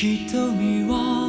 瞳は